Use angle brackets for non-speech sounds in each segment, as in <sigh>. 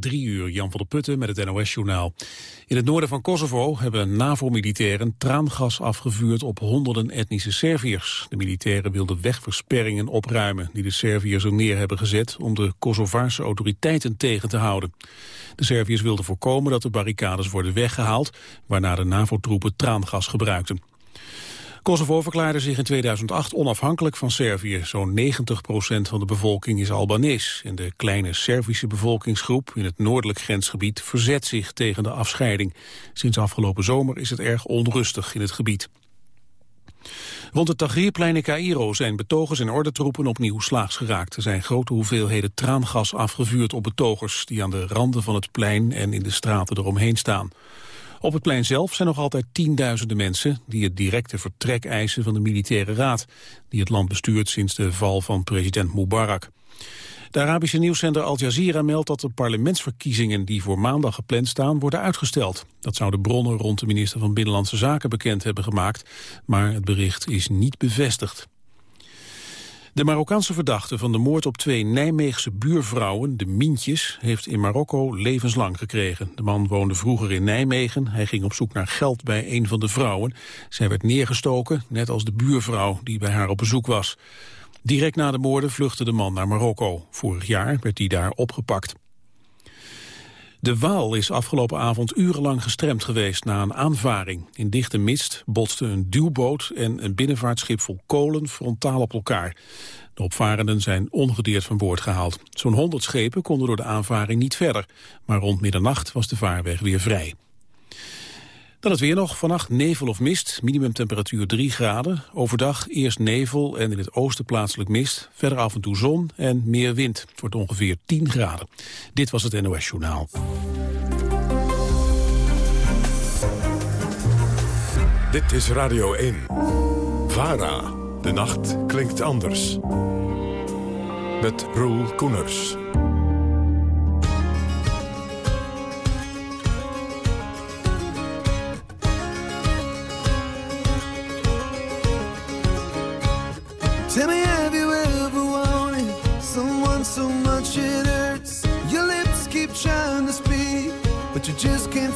Drie uur, Jan van der Putten met het NOS-journaal. In het noorden van Kosovo hebben NAVO-militairen traangas afgevuurd op honderden etnische Serviërs. De militairen wilden wegversperringen opruimen die de Serviërs er neer hebben gezet om de Kosovaarse autoriteiten tegen te houden. De Serviërs wilden voorkomen dat de barricades worden weggehaald, waarna de NAVO-troepen traangas gebruikten. Kosovo verklaarde zich in 2008 onafhankelijk van Servië. Zo'n 90% van de bevolking is Albanees. En de kleine Servische bevolkingsgroep in het noordelijk grensgebied verzet zich tegen de afscheiding. Sinds afgelopen zomer is het erg onrustig in het gebied. Rond het Tahrirplein in Cairo zijn betogers en ordentroepen opnieuw slaags geraakt. Er zijn grote hoeveelheden traangas afgevuurd op betogers... die aan de randen van het plein en in de straten eromheen staan. Op het plein zelf zijn nog altijd tienduizenden mensen die het directe vertrek eisen van de militaire raad, die het land bestuurt sinds de val van president Mubarak. De Arabische nieuwszender Al Jazeera meldt dat de parlementsverkiezingen die voor maandag gepland staan worden uitgesteld. Dat zouden bronnen rond de minister van Binnenlandse Zaken bekend hebben gemaakt, maar het bericht is niet bevestigd. De Marokkaanse verdachte van de moord op twee Nijmeegse buurvrouwen, de Mientjes, heeft in Marokko levenslang gekregen. De man woonde vroeger in Nijmegen. Hij ging op zoek naar geld bij een van de vrouwen. Zij werd neergestoken, net als de buurvrouw die bij haar op bezoek was. Direct na de moorden vluchtte de man naar Marokko. Vorig jaar werd hij daar opgepakt. De Waal is afgelopen avond urenlang gestremd geweest na een aanvaring. In dichte mist botsten een duwboot en een binnenvaartschip vol kolen frontaal op elkaar. De opvarenden zijn ongedeerd van boord gehaald. Zo'n 100 schepen konden door de aanvaring niet verder. Maar rond middernacht was de vaarweg weer vrij. Dan het weer nog. Vannacht nevel of mist. Minimumtemperatuur 3 graden. Overdag eerst nevel en in het oosten plaatselijk mist. Verder af en toe zon en meer wind. Het wordt ongeveer 10 graden. Dit was het NOS Journaal. Dit is Radio 1. VARA. De nacht klinkt anders. Met Roel Koeners. Tell me, have you ever wanted someone so much it hurts? Your lips keep trying to speak, but you just can't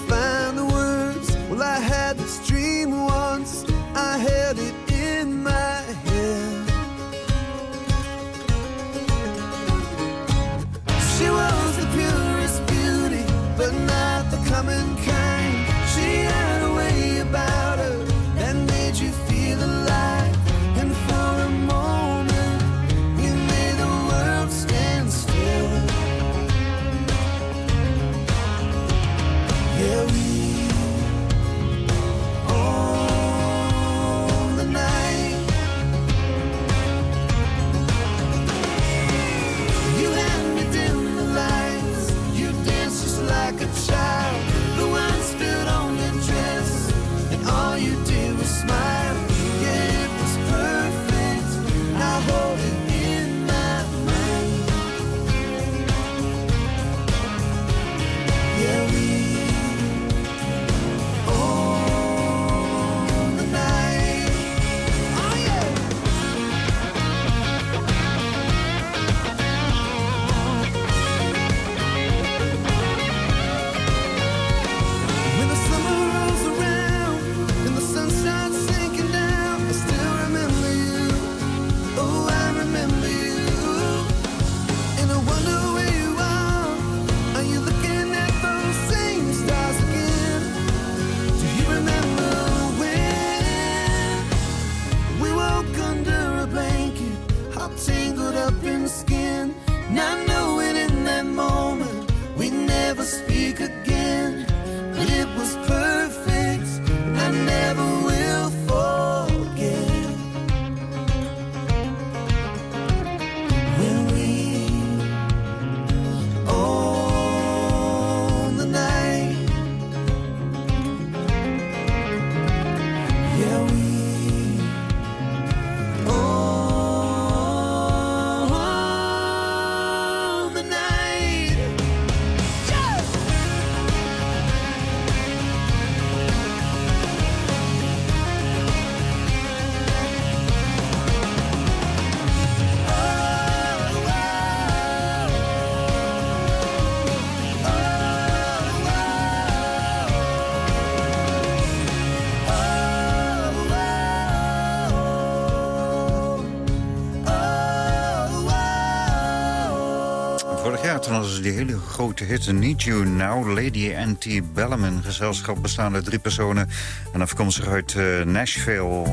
Ze die hele grote hit Need You Now. Lady Antebellum, een gezelschap bestaande drie personen. En afkomstig uit uh, Nashville.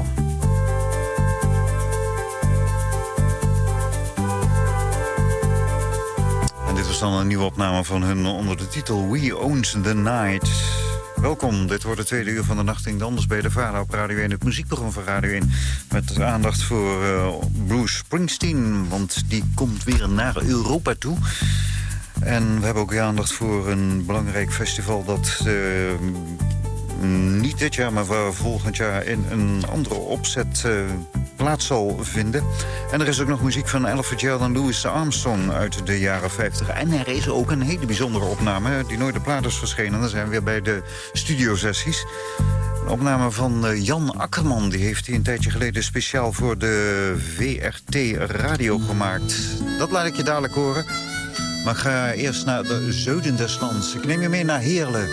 En dit was dan een nieuwe opname van hun onder de titel We Owns the Night. Welkom, dit wordt de tweede uur van de Nacht in Anders bij de Vader op Radio 1. Het muziekprogramma van Radio 1 met aandacht voor uh, Bruce Springsteen. Want die komt weer naar Europa toe. En we hebben ook weer aandacht voor een belangrijk festival... dat uh, niet dit jaar, maar volgend jaar in een andere opzet uh, plaats zal vinden. En er is ook nog muziek van Ella Fitzgerald en Louis Armstrong uit de jaren 50. En er is ook een hele bijzondere opname die nooit de plaat is verschenen. Dan zijn we weer bij de studiosessies. Een opname van uh, Jan Akkerman. Die heeft hij een tijdje geleden speciaal voor de VRT Radio gemaakt. Dat laat ik je dadelijk horen. Maar ga eerst naar de zuiden des lands. Ik neem je mee naar Heerlen.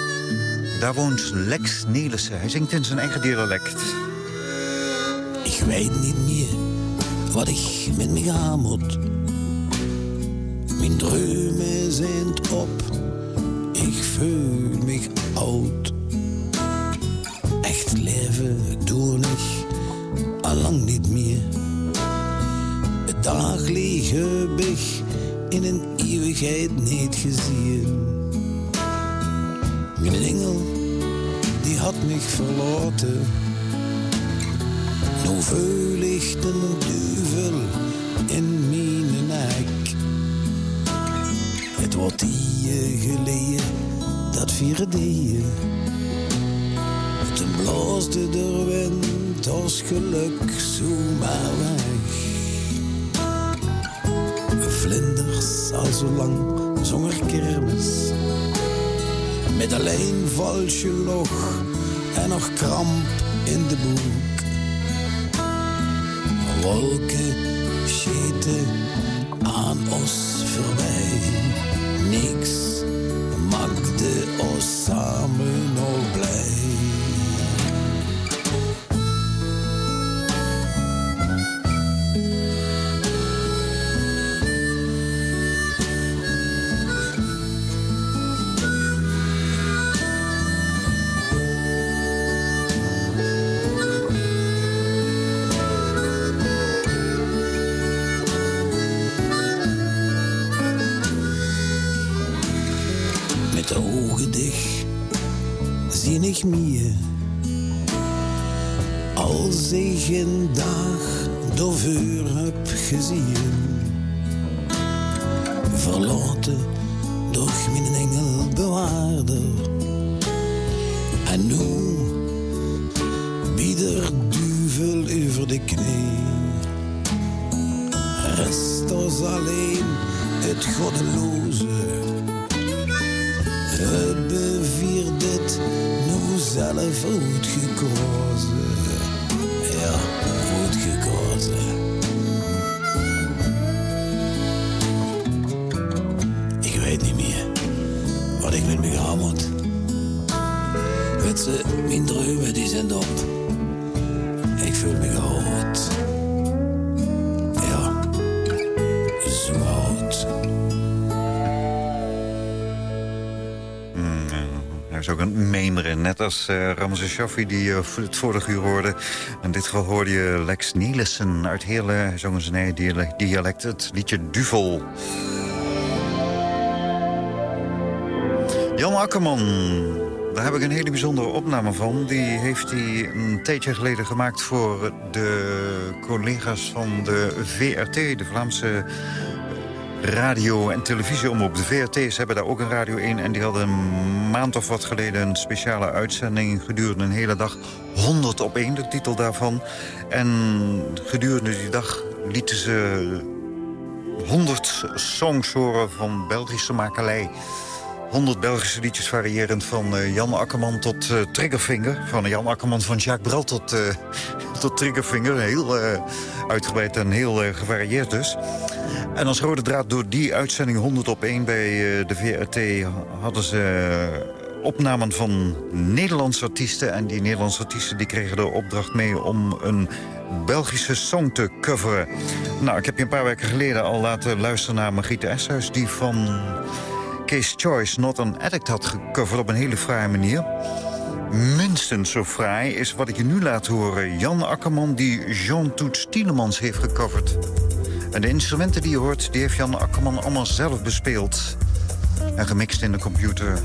Daar woont Lex Nielissen. Hij zingt in zijn eigen dialect. Ik weet niet meer wat ik met me gaan moet. Mijn dromen zijn op. Ik voel me oud. Echt leven doe ik al lang niet meer. Het dag heb in een eeuwigheid niet gezien. Mijn engel, die had mich verlaten. Nu voel ik de duivel in mijn nek. Het wordt hier geleden dat vierde deeën. Toen blaasde de wind als geluk zomaar weg. Vlinders al zo lang zonder kermis. Met alleen valsje log en nog kramp in de boek. Wolken schieten aan ons Als ik een dag door vuur heb gezien. Verlaten door mijn engelbewaarder. En nu net als uh, Ramses Shaffi die uh, het vorige uur hoorde. In dit geval hoorde je Lex Nielissen uit Heerlen. Hij zong in zijn eigen dialect het liedje Duvel. Jan Akkerman, daar heb ik een hele bijzondere opname van. Die heeft hij een tijdje geleden gemaakt voor de collega's van de VRT, de Vlaamse radio- en televisieomroep. De VRT's hebben daar ook een Radio 1 en die hadden een maand of wat geleden... een speciale uitzending gedurende een hele dag. 100 op 1, de titel daarvan. En gedurende die dag lieten ze 100 songs horen van Belgische makelij. 100 Belgische liedjes variërend van uh, Jan Akkerman tot uh, Triggerfinger. Van Jan Akkerman van Jacques Brel tot, uh, <laughs> tot Triggerfinger. Heel uitgebreid en heel gevarieerd dus. En als rode draad door die uitzending 100 op 1 bij de VRT... hadden ze opnamen van Nederlandse artiesten. En die Nederlandse artiesten die kregen de opdracht mee om een Belgische song te coveren. Nou, ik heb je een paar weken geleden al laten luisteren naar Margriet Eshuis... die van Case Choice Not an Addict had gecoverd op een hele fraaie manier. Minstens zo fraai is wat ik je nu laat horen. Jan Akkerman die Jean Toets Tielemans heeft gecoverd. En de instrumenten die je hoort, die heeft Jan Akkerman allemaal zelf bespeeld. En gemixt in de computer.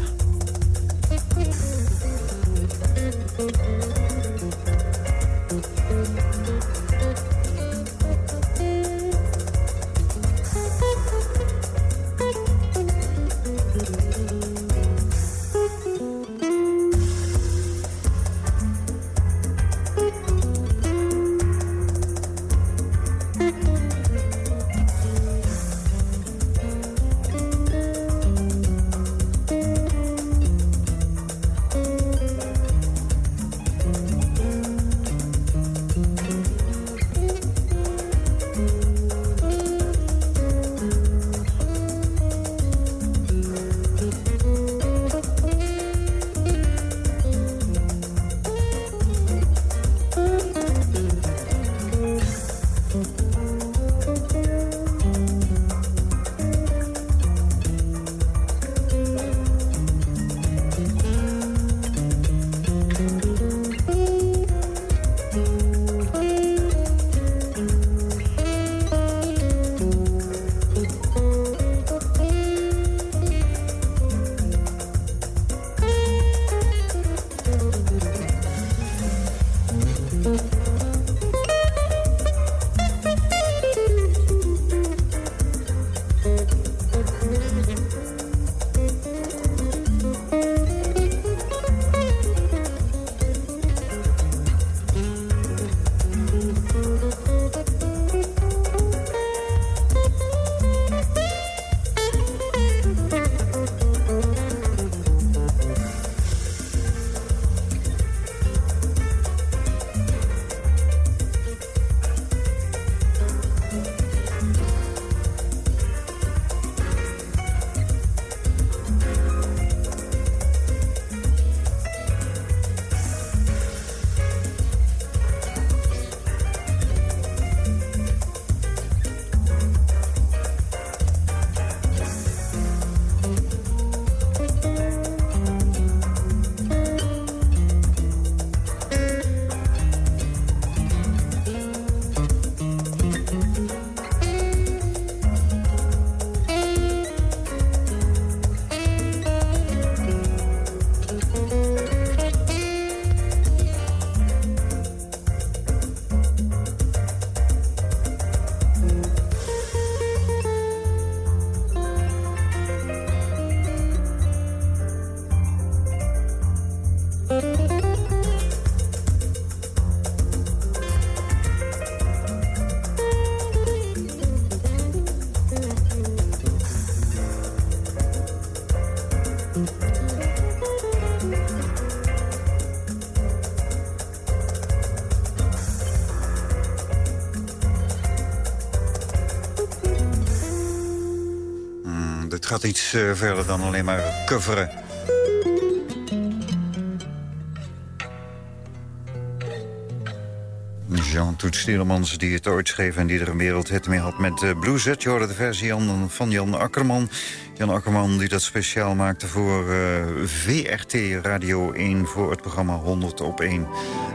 Iets uh, verder dan alleen maar coveren. Jean Toet Stielemans die het ooit schreef en die er een wereldhit mee had met uh, Blue Je hoorde de versie van Jan Akkerman. Jan Akkerman die dat speciaal maakte voor eh, VRT Radio 1... voor het programma 100 op 1.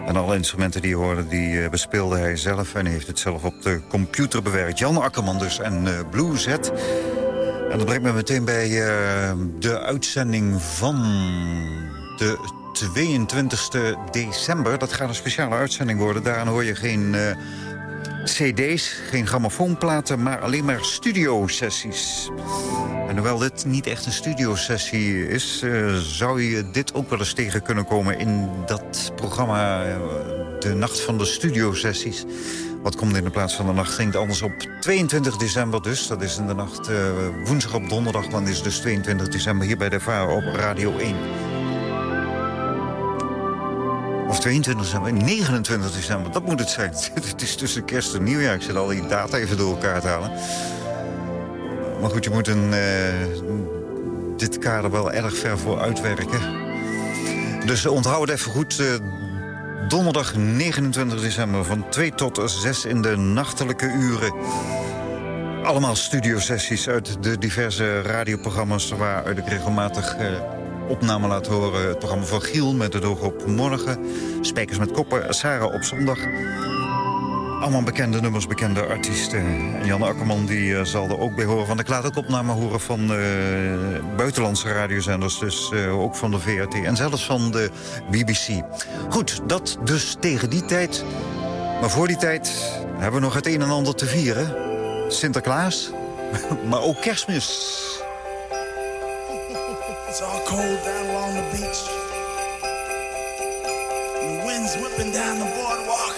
En alle instrumenten die je hoorde, die bespeelde hij zelf... en heeft het zelf op de computer bewerkt. Jan Akkerman dus en uh, Blue en dat brengt me meteen bij uh, de uitzending van de 22 december. Dat gaat een speciale uitzending worden. Daaraan hoor je geen uh, cd's, geen grammofoonplaten... maar alleen maar studiosessies. En hoewel dit niet echt een studiosessie is... Uh, zou je dit ook wel eens tegen kunnen komen in dat programma... de Nacht van de Studiosessies... Wat komt in de plaats van de nacht ging het anders op 22 december dus. Dat is in de nacht uh, woensdag op donderdag. Dan is dus 22 december hier bij de VAR op Radio 1. Of 22 december, 29 december, dat moet het zijn. <laughs> het is tussen kerst en nieuwjaar. Ik zit al die data even door elkaar te halen. Maar goed, je moet een, uh, dit kader wel erg ver voor uitwerken. Dus onthoud het even goed. Uh, Donderdag 29 december van 2 tot 6 in de nachtelijke uren. Allemaal studiosessies uit de diverse radioprogramma's... waaruit ik regelmatig eh, opnamen laat horen. Het programma van Giel met het oog op morgen. Spijkers met koppen, Sarah op zondag. Allemaal bekende nummers, bekende artiesten. En Jan Akkerman die, uh, zal er ook bij horen. Want ik laat ook opnamen horen van uh, buitenlandse radiozenders. Dus uh, ook van de VRT en zelfs van de BBC. Goed, dat dus tegen die tijd. Maar voor die tijd hebben we nog het een en ander te vieren. Sinterklaas, <laughs> maar ook kerstmis. <laughs> It's all cold down along the beach. Wind's whipping down the boardwalk.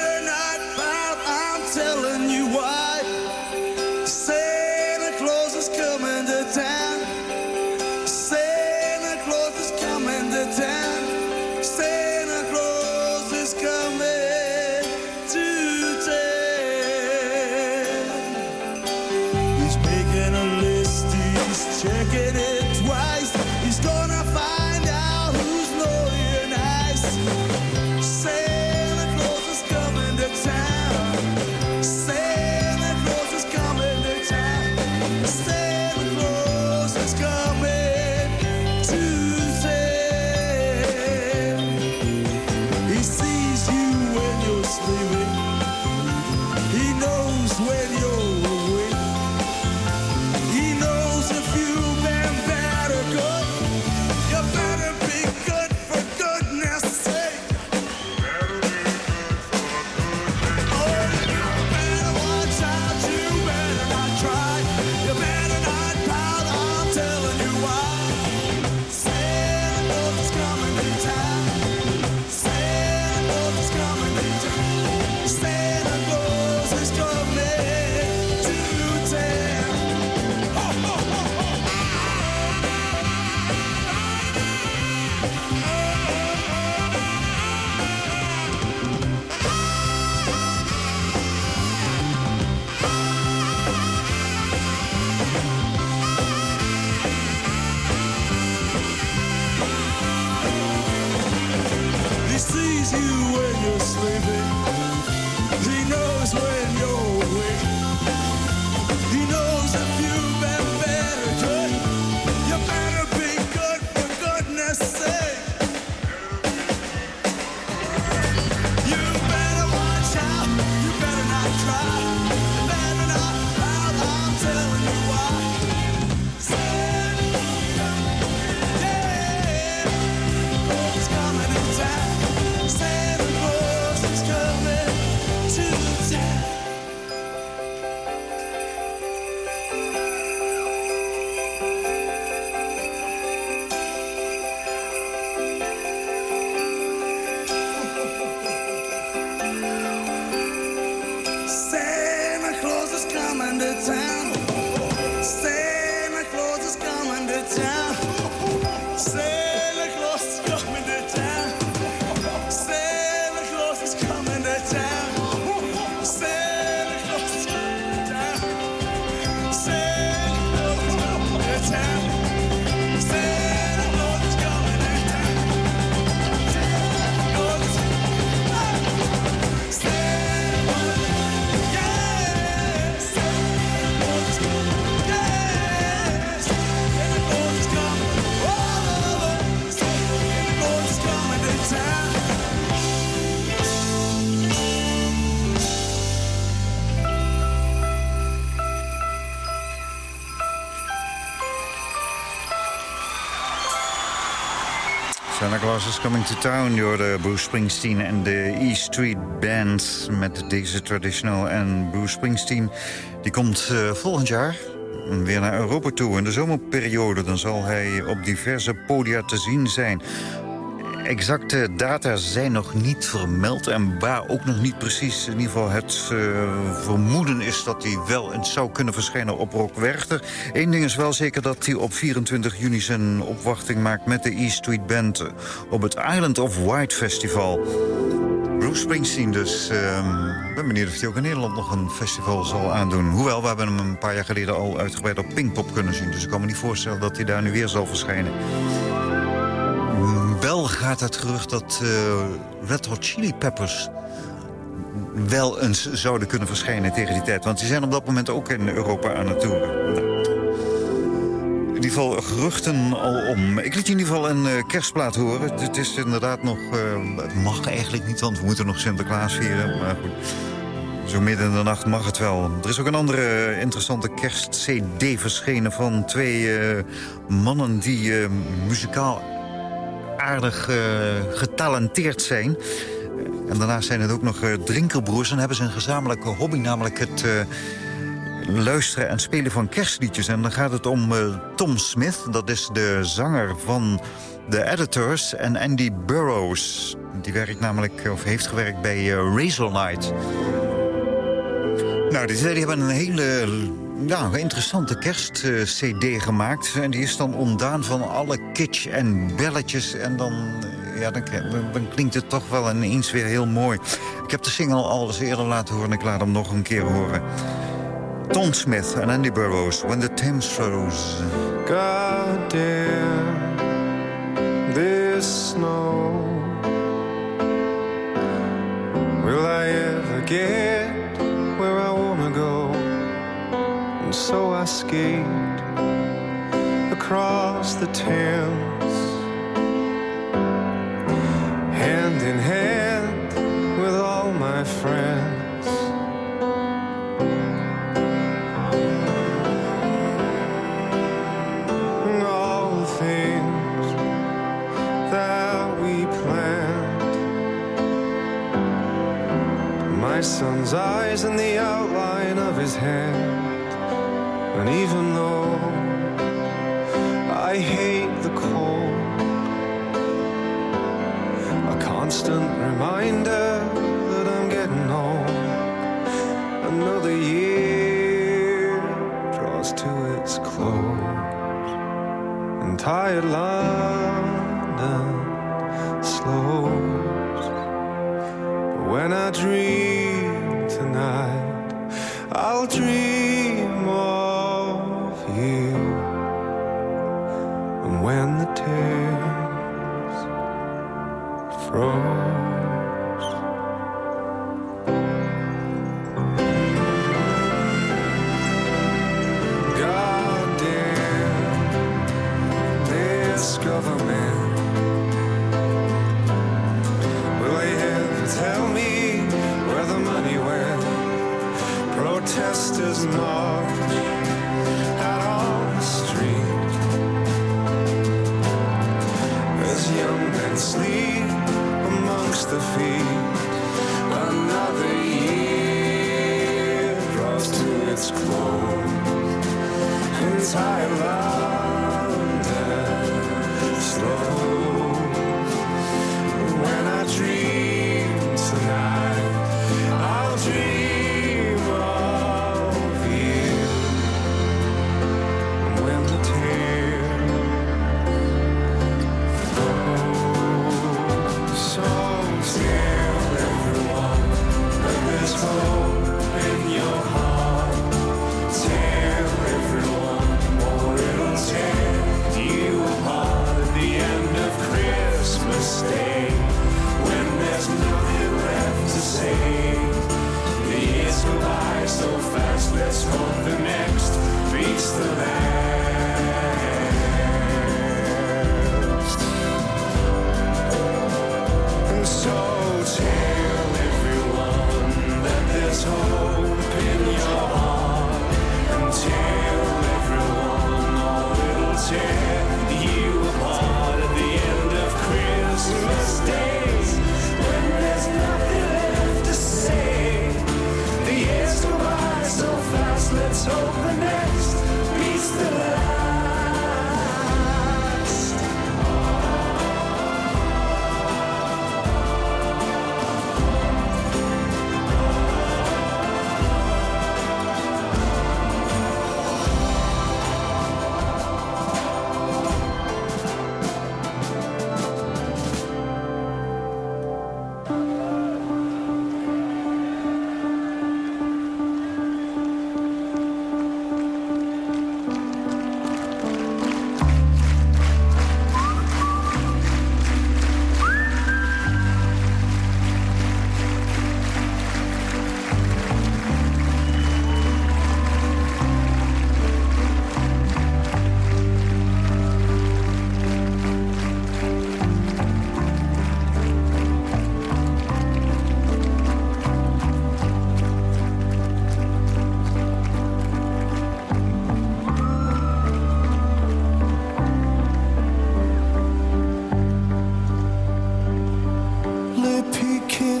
get it. Coming to Town. door de Bruce Springsteen en de E Street Band met deze traditional. En Bruce Springsteen die komt uh, volgend jaar weer naar Europa toe. In de zomerperiode dan zal hij op diverse podia te zien zijn exacte data zijn nog niet vermeld. En waar ook nog niet precies in ieder geval het uh, vermoeden is... dat hij wel eens zou kunnen verschijnen op Rock Werchter. Eén ding is wel zeker dat hij op 24 juni zijn opwachting maakt... met de E Street Band op het Island of Wight Festival. Bruce Springsteen dus. Ik uh, ben benieuwd of hij ook in Nederland nog een festival zal aandoen. Hoewel, we hebben hem een paar jaar geleden al uitgebreid op Pinkpop kunnen zien. Dus ik kan me niet voorstellen dat hij daar nu weer zal verschijnen. Wel gaat het gerucht dat uh, Red Hot Chili Peppers wel eens zouden kunnen verschijnen tegen die tijd. Want die zijn op dat moment ook in Europa aan het toeren. In ieder geval geruchten al om. Ik liet je in ieder geval een uh, kerstplaat horen. Het is inderdaad nog... Uh, het mag eigenlijk niet, want we moeten nog Sinterklaas vieren. Maar goed, zo midden in de nacht mag het wel. Er is ook een andere interessante kerst-cd verschenen... van twee mannen die muzikaal aardig uh, getalenteerd zijn. En daarnaast zijn het ook nog uh, drinkerbroers. En hebben ze een gezamenlijke hobby, namelijk het uh, luisteren en spelen van kerstliedjes. En dan gaat het om Tom Smith, dat is de zanger van The Editors. En Andy Burroughs, die werkt namelijk, of heeft gewerkt bij Razorlight. Nou, die twee hebben een hele een interessante kerst-cd gemaakt. En die is dan ontdaan van alle kitsch en belletjes. En dan, ja, dan, klinkt het toch wel ineens weer heel mooi. Ik heb de single al eens eerder laten horen. Ik laat hem nog een keer horen. Tom Smith en Andy Burroughs, When the Thames Flows. God damn this snow Will I ever so I skate across the Thames Hand in hand with all my friends. All the things that we planned. My son's eyes and the outline of his hand and even though I hate the cold, a constant reminder that I'm getting old. Another year draws to its close, and tired London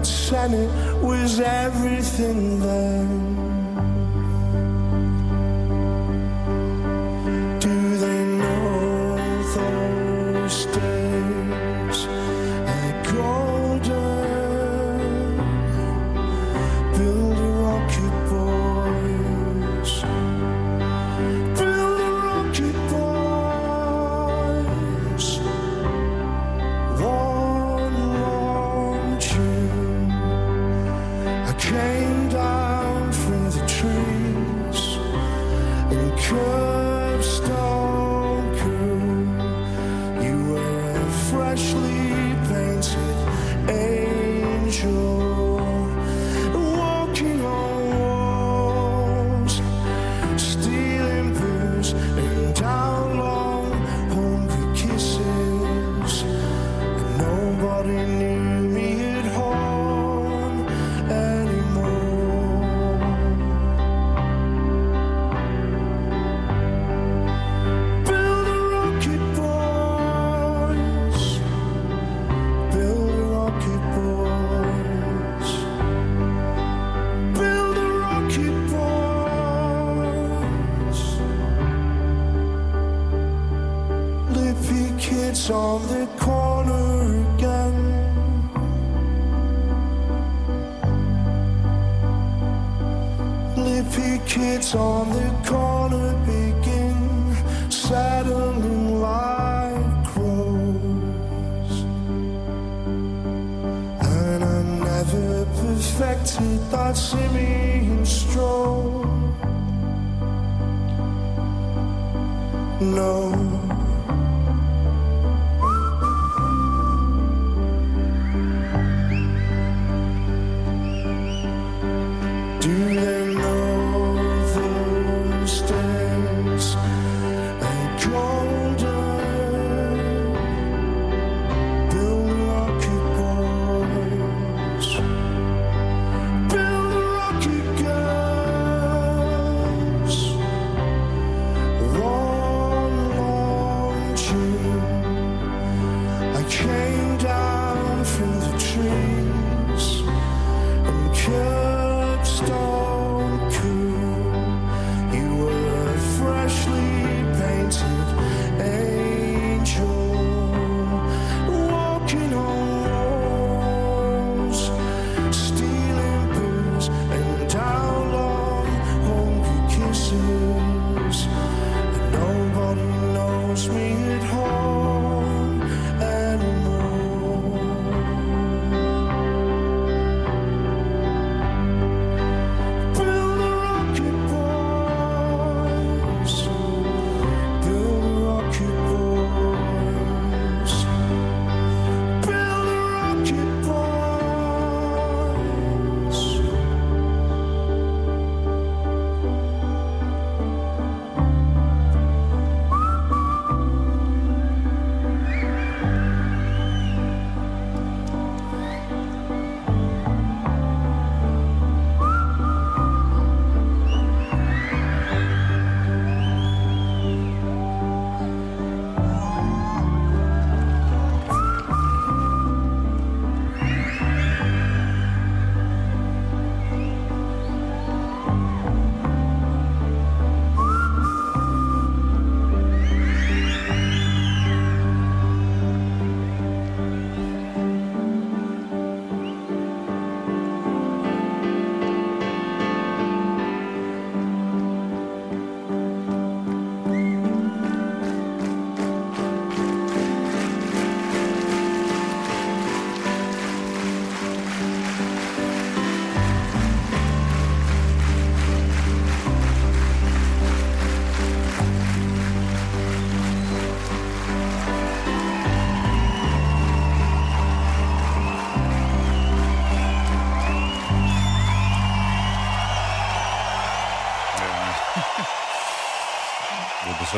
It was everything there. On the corner again. Lippy kids on the corner begin saddling like crows. And I never perfected that simian stroll. No.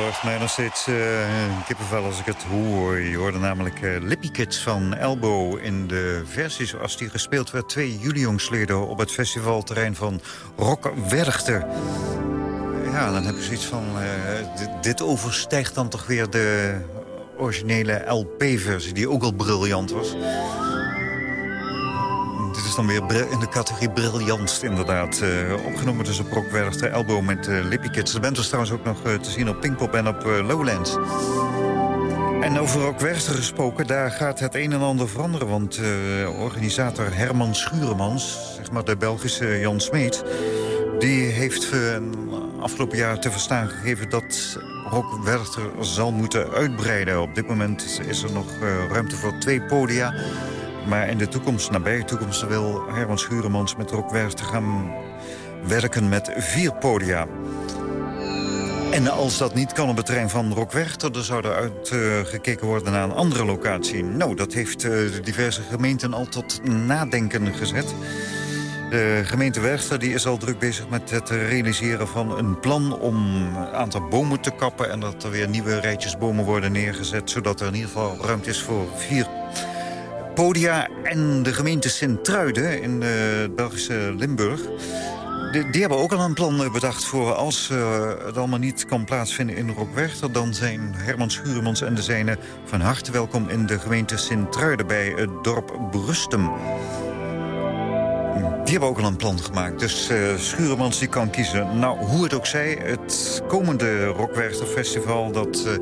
Bezorgt mij nog steeds eh, kippenvel als ik het hoor. Je hoorde namelijk eh, Lippy Kids van Elbow in de versie zoals die gespeeld werd... twee juli jongsleden op het festivalterrein van Rock Werchter. Ja, dan heb je zoiets van... eh, dit overstijgt dan toch weer de originele LP-versie... die ook al briljant was. Weer in de categorie briljantst, inderdaad. Eh, opgenomen dus op Rock Werchter Elbow met uh, Lippy Kids. De band trouwens ook nog eh, te zien op Pinkpop en op Lowlands. En over Rock Werchter gesproken, daar gaat het een en ander veranderen. Want eh, organisator Herman Schuremans, zeg maar de Belgische Jan Smeet... die heeft eh, afgelopen jaar te verstaan gegeven dat Rock Werchter zal moeten uitbreiden. Op dit moment is er nog ruimte voor twee podia... Maar in de toekomst, nabije toekomst, wil Herman Schuremans met Werchter gaan werken met vier podia. En als dat niet kan op het terrein van Rock Werchter... dan zou er uitgekeken worden naar een andere locatie. Nou, dat heeft eh, de diverse gemeenten al tot nadenken gezet. De gemeente Werchter die is al druk bezig met het realiseren van een plan... om een aantal bomen te kappen en dat er weer nieuwe rijtjes bomen worden neergezet... zodat er in ieder geval ruimte is voor vier podia en de gemeente Sint-Truiden in eh, het Belgische Limburg... Die, hebben ook al een plan eh, bedacht voor als eh, het allemaal niet kan plaatsvinden in Rockwerchter... dan zijn Herman Schuremans en de zijnen van harte welkom in de gemeente Sint-Truiden... bij het dorp Brustem. Die hebben ook al een plan gemaakt, dus eh Schuremans die kan kiezen. Nou, hoe het ook zij, het komende Rockwerchter Festival... dat eh,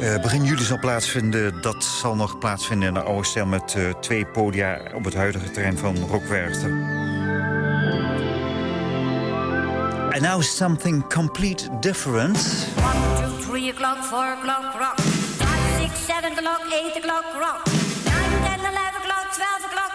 eh, begin juli zal plaatsvinden, dat zal nog plaatsvinden in de oude stijl... met eh, twee podia op het huidige terrein van Rockwerchter. And now something complete different. One, two, three o'clock, four o'clock, rock. Five, six, seven o'clock, eight o'clock, rock. Nine, ten, eleven o'clock, twelve o'clock,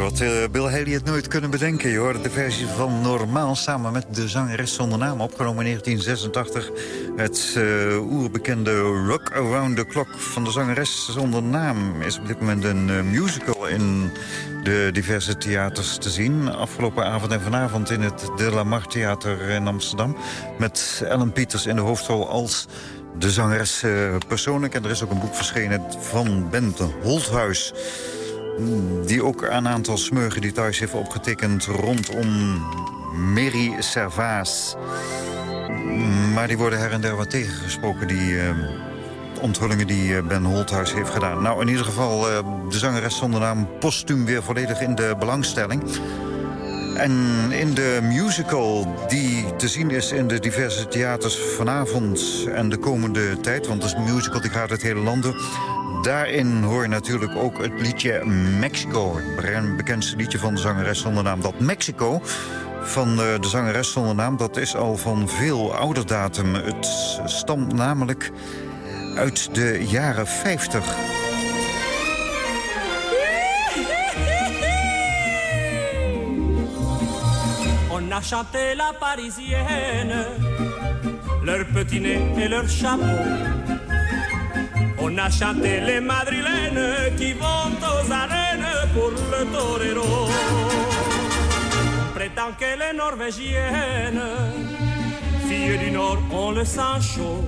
Had eh, Bill Haley het nooit kunnen bedenken. Je hoorde de versie van Normaal samen met de zangeres zonder naam... opgenomen in 1986. Het eh, oerbekende Rock Around the Clock van de zangeres zonder naam... is op dit moment een eh, musical in de diverse theaters te zien. Afgelopen avond en vanavond in het De La Mar Theater in Amsterdam... met Ellen Peters in de hoofdrol als de zangeres persoonlijk. En er is ook een boek verschenen van Bente Holthuis die ook een aantal smurgen details heeft opgetekend rondom Mary Servaas. Maar die worden her en der wat tegengesproken, die eh, onthullingen die eh, Ben Holthuis heeft gedaan. Nou, in ieder geval, eh, de zangeres zonder naam postuum weer volledig in de belangstelling. En in de musical die te zien is in de diverse theaters vanavond en de komende tijd... want een musical die gaat het hele land. Daarin hoor je natuurlijk ook het liedje Mexico. Het bekendste liedje van de zangeres zonder naam. Dat Mexico van eh, de zangeres zonder naam, dat is al van veel ouder datum. Het stamt namelijk uit de jaren 50. On chanté la parisienne, leur petit nez et leur chapeau. On a chanté les madrilènes qui vont aux arènes pour le torero. On prétend qu'elle est norvégienne, fille du Nord, on le sent chaud.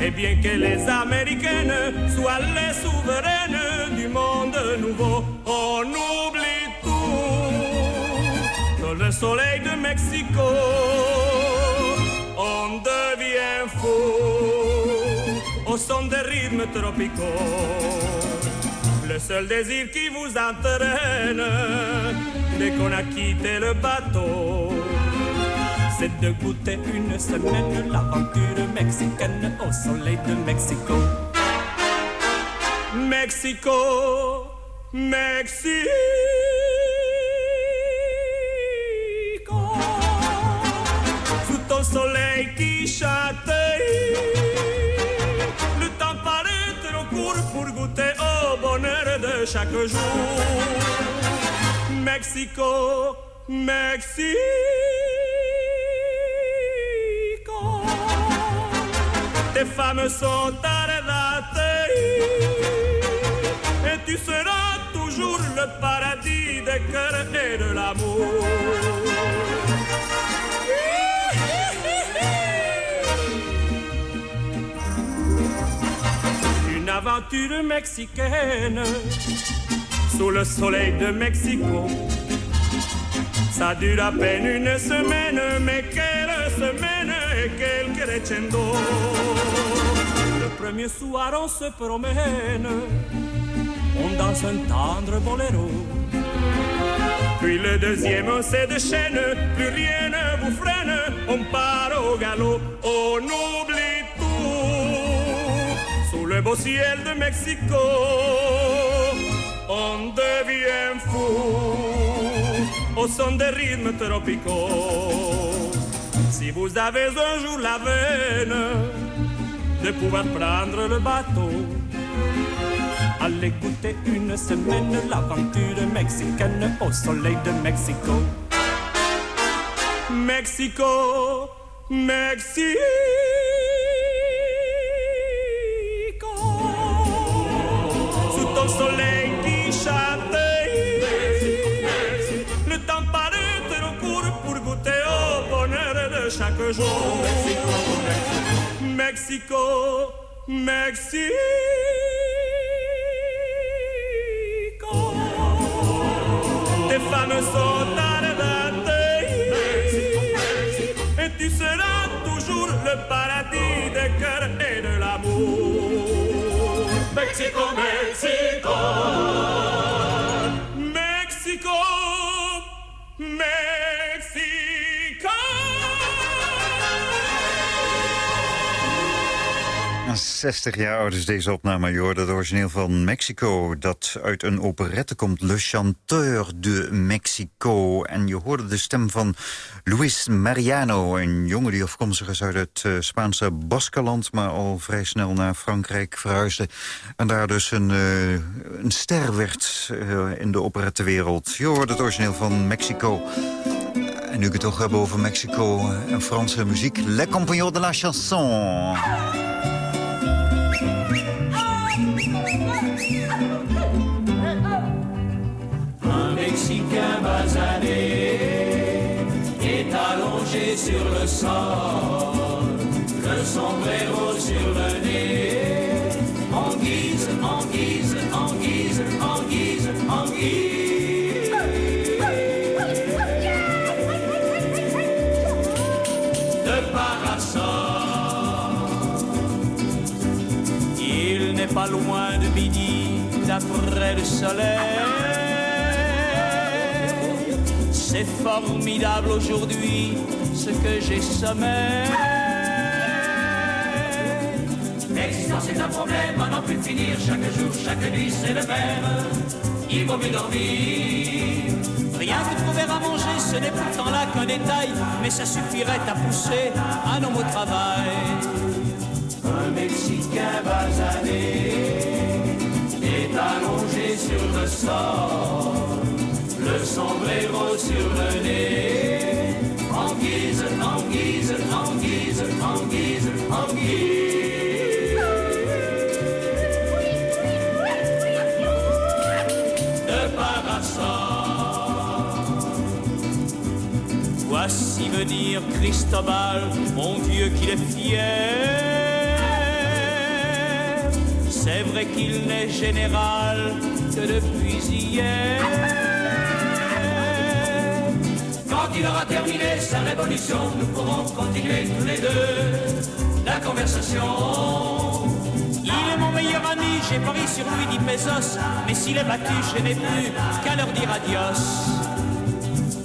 Et bien que les américaines soient les souveraines du monde nouveau, on oublie tout. Dans le soleil de Mexico, on devient fou au son des rythmes tropicaux. Le seul désir qui vous entraîne dès qu'on a quitté le bateau c'est de goûter une semaine l'aventure mexicaine au soleil de Mexico. Mexico, Mexico. Chaque jour. Mexico, Mexico. Tes femmes sont arrêtées et tu seras toujours le paradis des cœurs et de l'amour. Aventure mexicaine sous le soleil de Mexico. Ça dure à peine une semaine, mais quelle semaine et quel crescendo. Le premier soir, on se promène, on danse un tendre boléro. Puis le deuxième, on se déchaîne, plus rien ne vous freine, on part au galop, on oublie. Sous le beau ciel de Mexico, on devient fou au son des rythmes tropicaux. Si vous avez un jour la veine de pouvoir prendre le bateau, allez goûter une semaine l'aventure mexicaine au soleil de Mexico. Mexico, Mexico. Jour. Mexico, Mexico. Tes femmes sont arrêtées et tu seras toujours le paradis des cœurs et de l'amour. Mexico, Mexico. Mexico, 60 jaar oud is deze opname. Je hoorde het origineel van Mexico, dat uit een operette komt. Le Chanteur de Mexico. En je hoorde de stem van Luis Mariano. Een jongen die afkomstig is uit het eh, Spaanse Baskeland... maar al vrij snel naar Frankrijk verhuisde. En daar dus een, eh, een ster werd eh, in de operettewereld. Je hoorde het origineel van Mexico. En nu ik het toch heb over Mexico en Franse muziek... Le Compagnon de la Chanson. Est allongé sur le sol, le sombrero sur le nez, en guise, en guise, en guise, en guise, en guise. De parasol. Il n'est pas loin de midi, d'après le soleil. C'est formidable aujourd'hui ce que j'ai sommeil. L'existence est un problème à n'en plus finir. Chaque jour, chaque nuit, c'est le même. Il vaut mieux dormir. Rien que trouver à manger, ce n'est pourtant là qu'un détail, mais ça suffirait à pousser un homme au travail. Un Mexicain basané est allongé sur le sol, sombrero sur le nez, en guise, en guise, en guise, en guise, en guise de parasol. Voici venir Cristobal, mon vieux qu'il est fier. C'est vrai qu'il n'est général que depuis hier. Il aura terminé sa révolution, nous pourrons continuer tous les deux la conversation. Il est mon meilleur ami, j'ai parié sur lui, dit Bezos. Mais s'il est battu, je n'ai plus qu'à leur dire adios.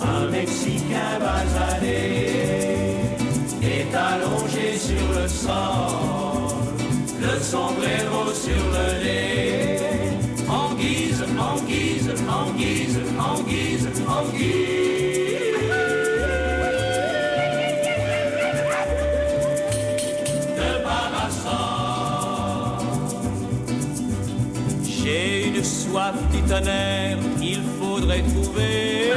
Un Mexicain basané est allongé sur le sol, le sombrero sur le nez, en guise, en guise, en guise, en guise, en guise. Tonnerre, il faudrait trouver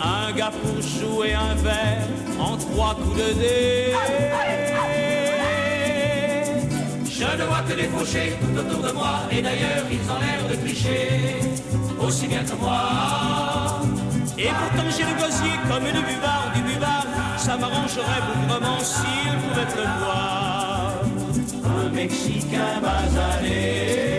un gars pour jouer un verre en trois coups de dé. Je ne vois que des fauchés tout autour de moi, et d'ailleurs ils ont l'air de tricher aussi bien que moi. Et pourtant j'ai le gosier comme une buvard du buvard, ça m'arrangerait bougrement s'il pouvait pleuvoir. Un Mexicain basané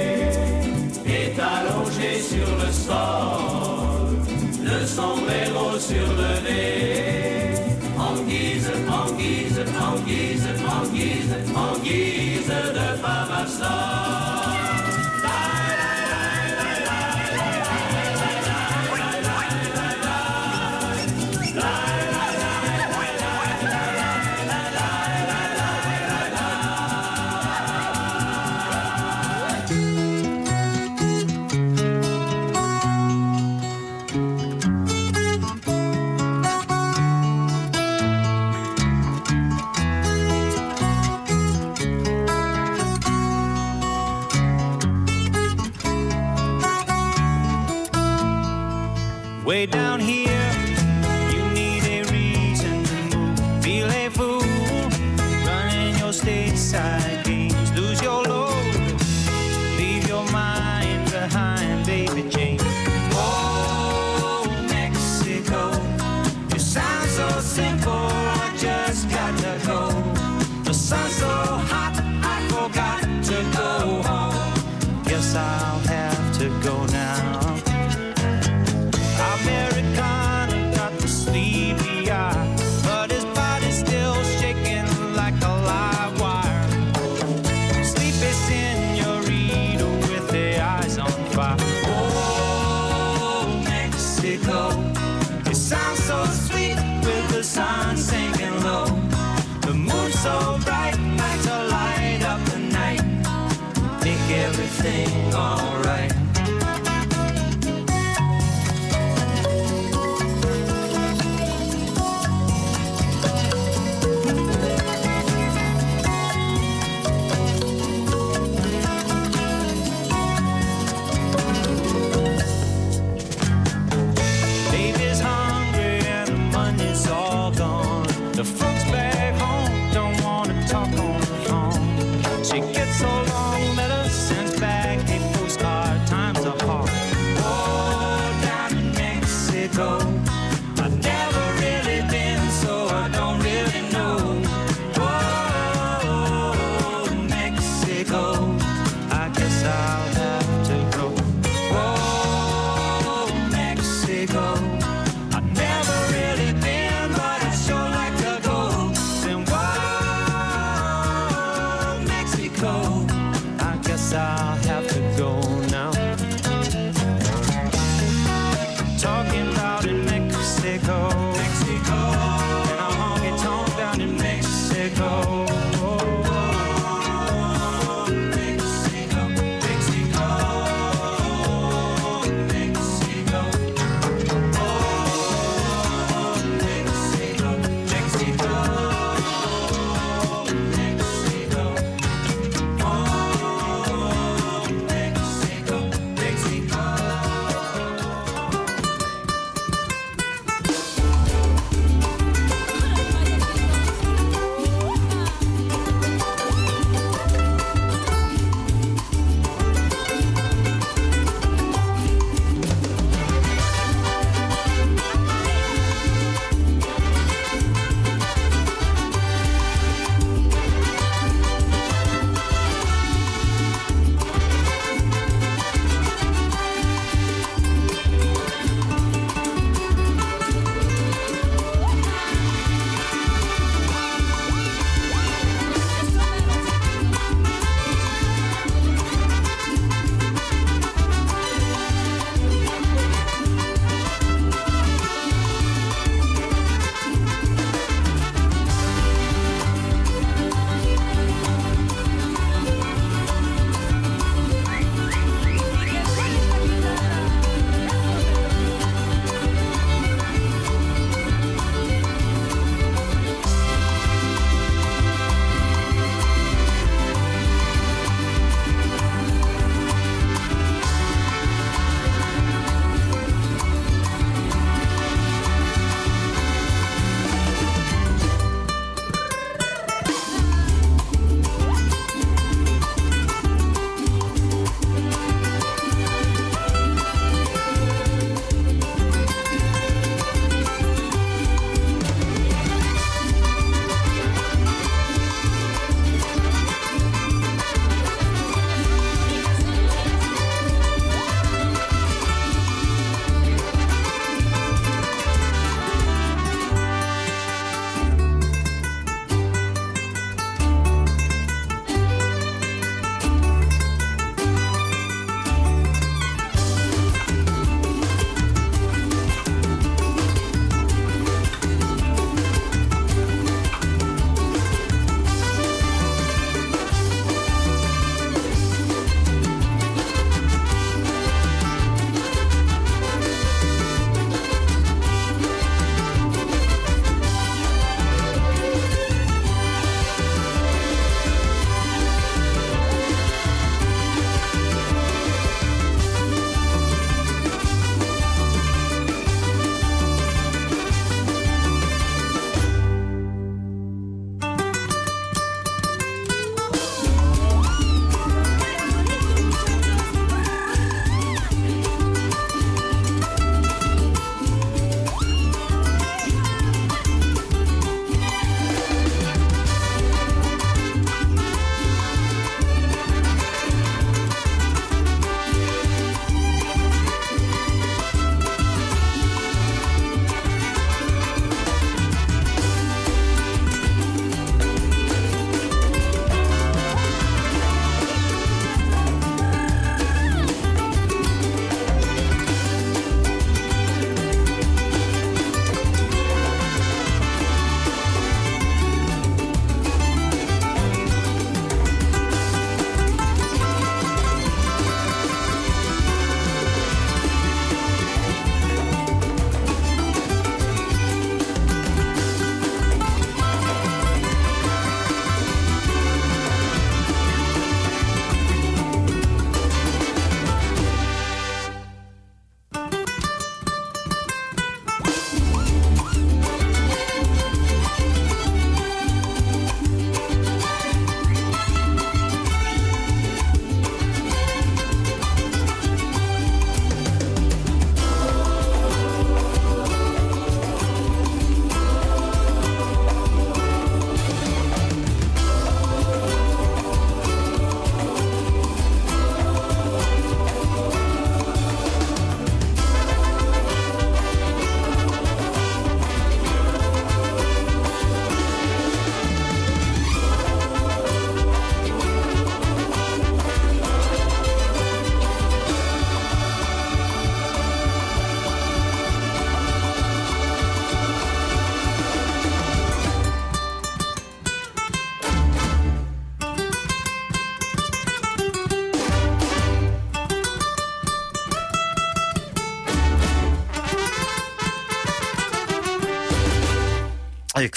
sur le sol, le sombrero sur le nez, en guise, en guise, en guise, en guise, en guise de. Way Oh, Mexico, it sounds so sweet with the sun sinking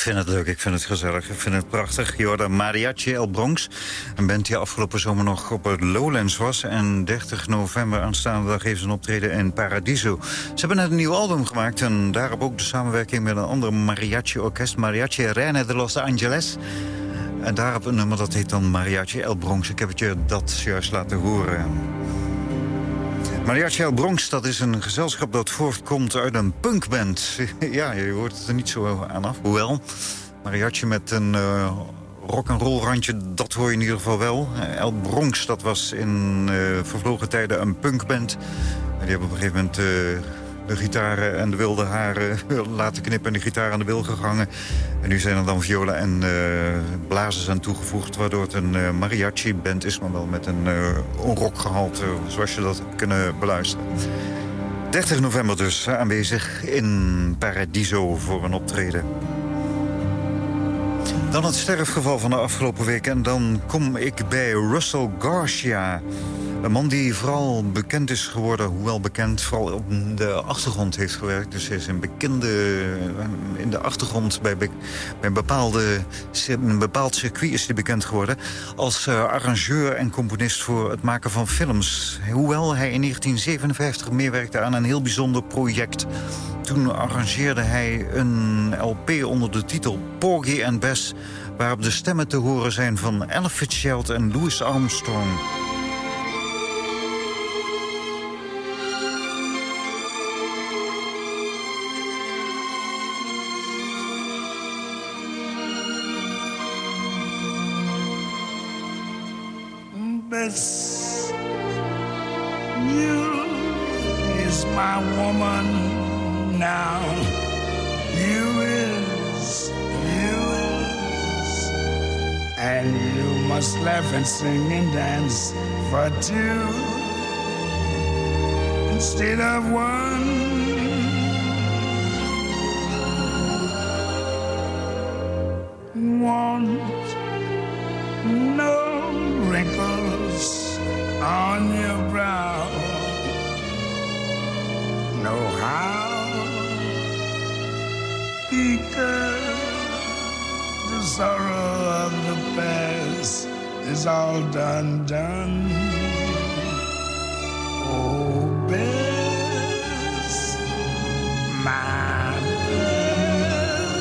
vind het leuk, ik vind het gezellig, ik vind het prachtig. Je hoorde Mariachi El Bronx, een band die afgelopen zomer nog op het Lowlands was. En 30 november aanstaande dag heeft ze een optreden in Paradiso. Ze hebben net een nieuw album gemaakt en daarop ook de samenwerking met een ander mariachi-orkest. Mariachi Reine de Los Angeles. En daarop een nummer dat heet dan Mariachi El Bronx. Ik heb het je dat juist laten horen. Mariachi El Bronx, dat is een gezelschap dat voortkomt uit een punkband. <laughs> Ja, je hoort het er niet zo aan af. Hoewel, mariachi met een uh, rock'n'roll randje, dat hoor je in ieder geval wel. Eh, El Bronx, dat was in uh, vervlogen tijden een punkband. Die hebben op een gegeven moment... Uh, de gitaren en de wilde haren <laughs> laten knippen en de gitaar aan de wil gehangen. En nu zijn er dan violen en uh, blazers aan toegevoegd... waardoor het een uh, mariachi-band is, maar wel met een uh, rockgehalte... zoals je dat kunnen beluisteren. 30 november dus aanwezig in Paradiso voor een optreden. Dan het sterfgeval van de afgelopen week. En dan kom ik bij Russell Garcia... Een man die vooral bekend is geworden, hoewel bekend... vooral op de achtergrond heeft gewerkt. Dus hij is een bekende... in de achtergrond bij, een, bepaalde, een bepaald circuit is hij bekend geworden... als uh, arrangeur en componist voor het maken van films. Hoewel hij in 1957 meewerkte aan een heel bijzonder project... Toen arrangeerde hij een LP onder de titel Porgy and Bess... waarop de stemmen te horen zijn van Ella Fitzgerald en Louis Armstrong... You is my woman now. You is, you is, and you must laugh and sing and dance for two instead of one. Want no on your brow. Know how? Because the sorrow of the past is all done, done. Oh, best, my best,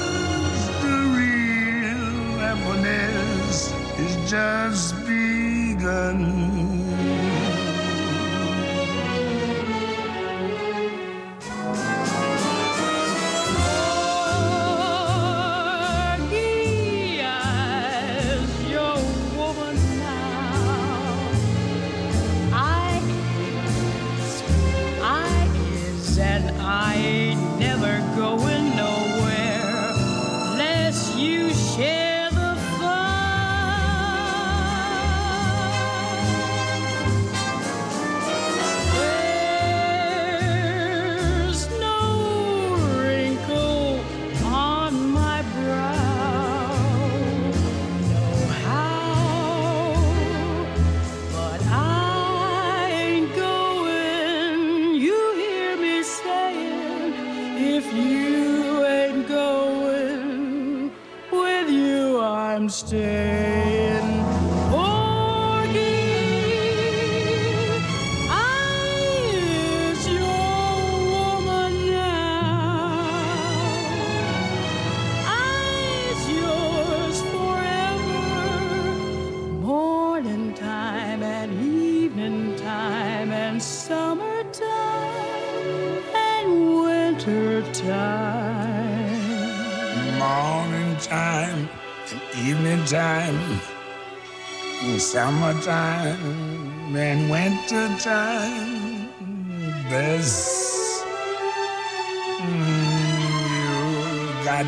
the real happiness is just begun.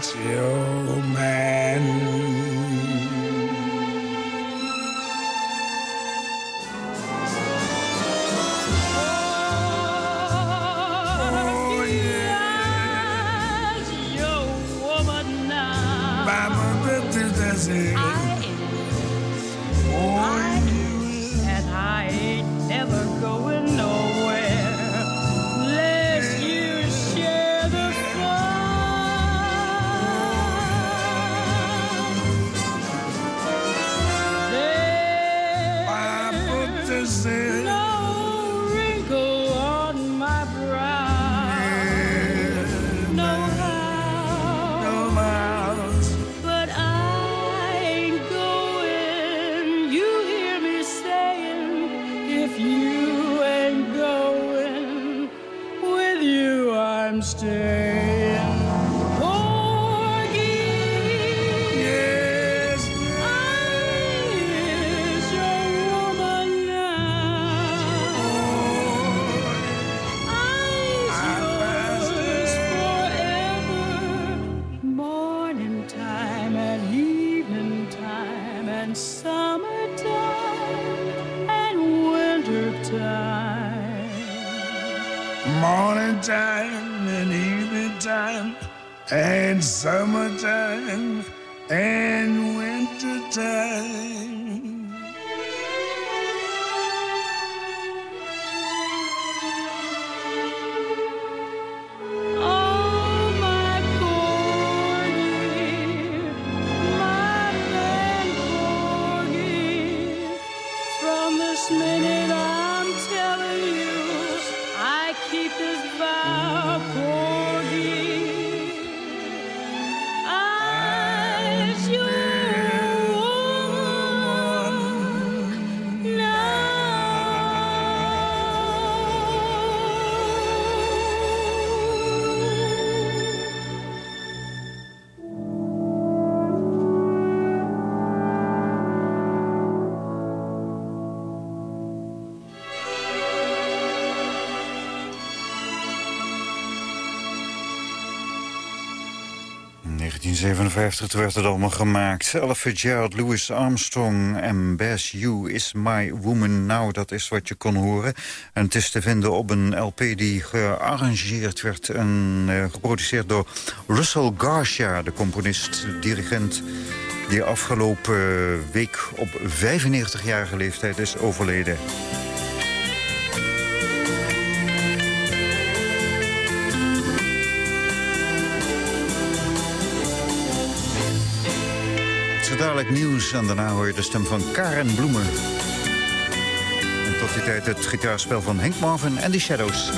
You got your man. 1957 toen werd het allemaal gemaakt. Ella Fitzgerald, Louis Armstrong en Bass You is My Woman Now. Dat is wat je kon horen. En het is te vinden op een LP die gearrangeerd werd... en eh, geproduceerd door Russell Garcia, de componist, dirigent... die afgelopen week op 95-jarige leeftijd is overleden. Nieuws en daarna hoor je de stem van Karen Bloemen. En tot die tijd het gitaarspel van Henk Marvin en The Shadows.